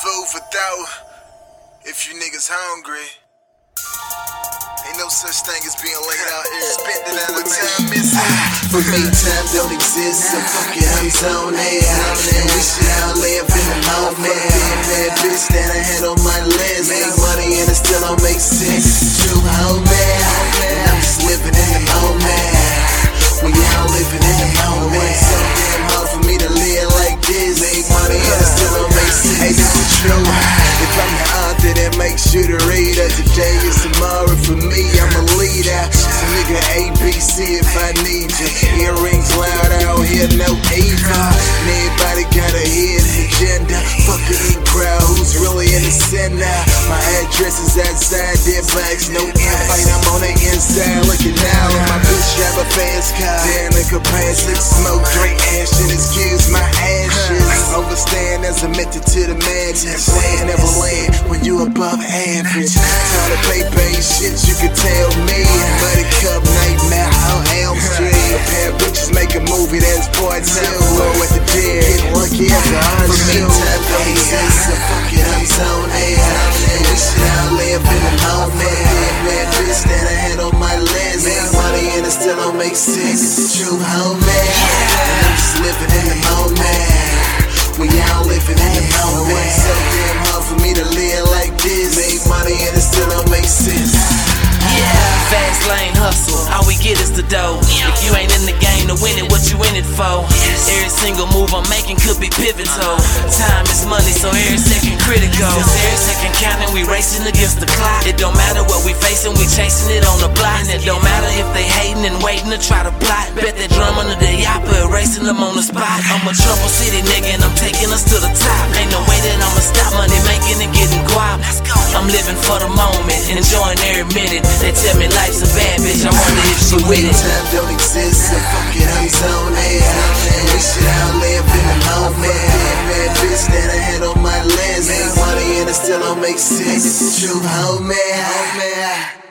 Food for thought. If you niggas hungry. Ain't no such thing as being laid out here. Spent it out time missing. Ah, for me, time don't exist, so fuck it, I'm zone out. And we should live in the moment. Being that bitch that I had on my list. Make money and it still don't make sense. Today is tomorrow for me. I'm a leader. So nigga ABC if I need you. Earrings loud out here, no. And everybody got a hidden agenda. Fucking crowd, who's really in the center? My address is outside, dead blacks, no invite. I'm on the inside, looking out. My bitch drive a fast car. Damn, nigga, pass smoke, drink Meant to the madness. Land never land when you above average. Time to paper ain't shit you can tell me. Buddy Cup Nightmare on Elm Street. A pair of bitches make a movie that's part two. Low at the dead, getting lucky after I so it, I'm. And we should all live in the moment. I on my. Make money and it still don't make sense. It's true, homie. I'm just living in the moment. Hustle. All we get is the dough. If you ain't in the game to win it, what you in it for? Every single move I'm making could be pivotal. Time is money, so every second critical. Every second counting, we racing against the clock. It don't matter what we facing, we chasing it on the block. And it don't matter if they hating and waiting to try to plot. Bet that drum under the yapper, erasing them on the spot. I'm a trouble city nigga, I'm living for the moment, enjoying every minute. They tell me life's a bad bitch, I wonder if she with it. Time don't exist, so fuck it, I'm zone out. And we should all live in the moment. Bad bitch that I had on my list. Make money and it still don't make sense. True, homie. homie.